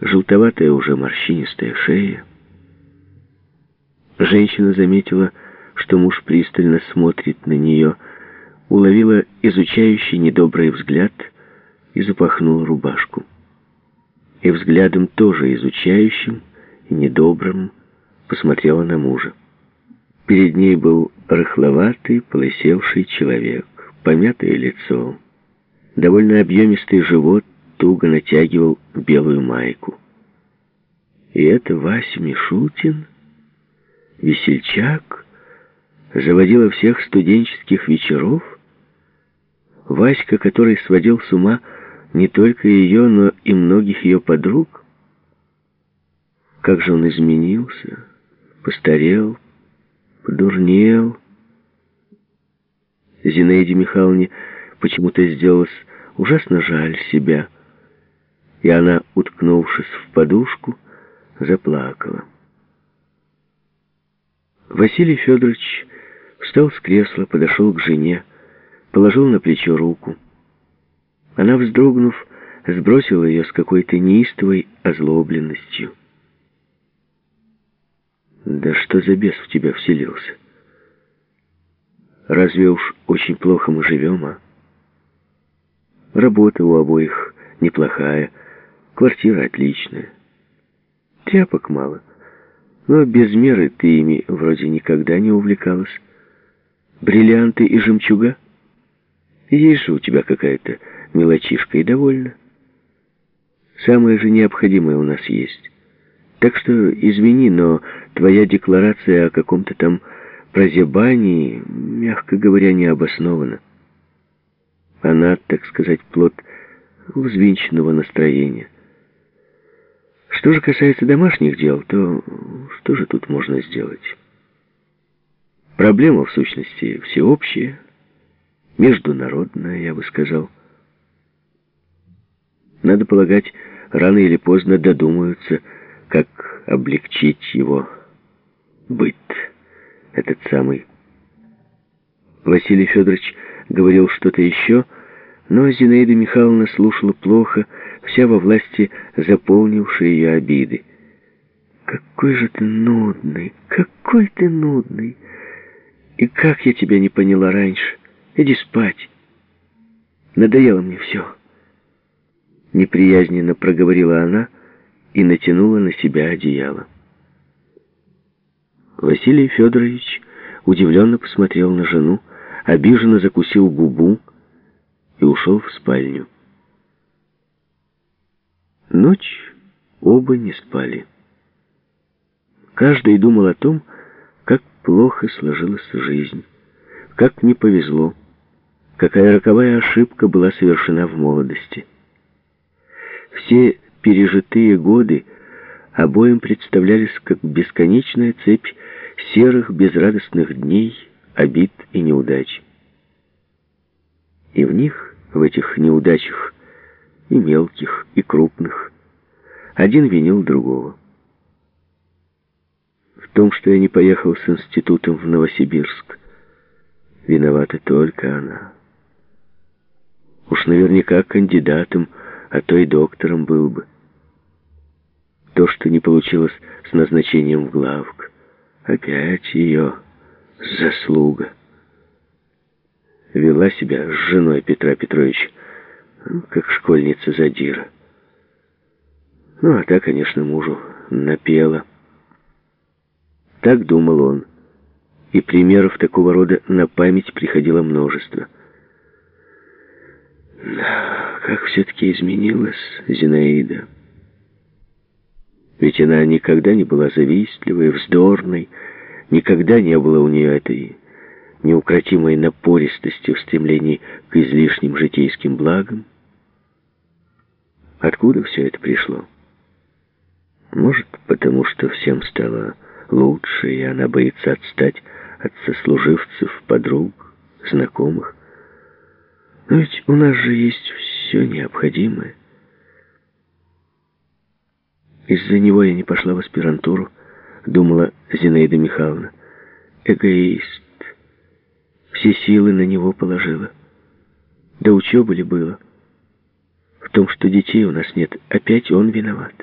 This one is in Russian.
желтоватая уже морщинистая шея. Женщина заметила, что муж пристально смотрит на нее, уловила изучающий недобрый взгляд и запахнула рубашку. И взглядом тоже изучающим и недобрым посмотрела на мужа. Перед ней был рыхловатый, полысевший человек, помятое лицо, довольно объемистый живот туго натягивал белую майку. И это Вася Мишутин, весельчак, заводила всех студенческих вечеров, Васька, который сводил с ума не только ее, но и многих ее подруг. Как же он изменился, постарел, подурнел. Зинаиде Михайловне почему-то сделалось ужасно жаль себя, и она, уткнувшись в подушку, заплакала. Василий Федорович встал с кресла, подошел к жене, положил на плечо руку. Она, вздрогнув, сбросила ее с какой-то неистовой озлобленностью. «Да что за бес в тебя вселился? Разве уж очень плохо мы живем, а? Работа у обоих неплохая, квартира отличная. Тряпок мало, но без меры ты ими вроде никогда не увлекалась. Бриллианты и жемчуга? Есть же у тебя какая-то мелочишка и довольно. Самое же необходимое у нас есть». Так что, извини, но твоя декларация о каком-то там прозябании, мягко говоря, не обоснована. Она, так сказать, плод взвинченного настроения. Что же касается домашних дел, то что же тут можно сделать? Проблема, в сущности, всеобщая, международная, я бы сказал. Надо полагать, рано или поздно додумаются, как облегчить его быт, этот самый. Василий Федорович говорил что-то еще, но Зинаида Михайловна слушала плохо, вся во власти заполнившей ее обиды. «Какой же ты нудный, какой ты нудный! И как я тебя не поняла раньше? Иди спать! Надоело мне все!» Неприязненно проговорила она, и натянула на себя одеяло. Василий Федорович удивленно посмотрел на жену, обиженно закусил губу и ушел в спальню. Ночь оба не спали. Каждый думал о том, как плохо сложилась жизнь, как не повезло, какая роковая ошибка была совершена в молодости. Все пережитые годы обоим представлялись как бесконечная цепь серых безрадостных дней, обид и неудач. И в них, в этих неудачах, и мелких, и крупных, один винил другого. В том, что я не поехал с институтом в Новосибирск, виновата только она. Уж наверняка кандидатом, а то и доктором был бы. То, что не получилось с назначением в главк. Опять ее заслуга. Вела себя с женой Петра Петровича, ну, как школьница задира. Ну, а та, конечно, мужу напела. Так думал он. И примеров такого рода на память приходило множество. Как все-таки изменилась Зинаида. Ведь она никогда не была завистливой, вздорной, никогда не было у нее этой неукротимой напористости в стремлении к излишним житейским благам. Откуда все это пришло? Может, потому что всем стало лучше, и она боится отстать от сослуживцев, подруг, знакомых. Но ведь у нас же есть все необходимое. Из-за него я не пошла в аспирантуру, думала Зинаида Михайловна. Эгоист. Все силы на него положила. Да учебы ли было? В том, что детей у нас нет, опять он виноват.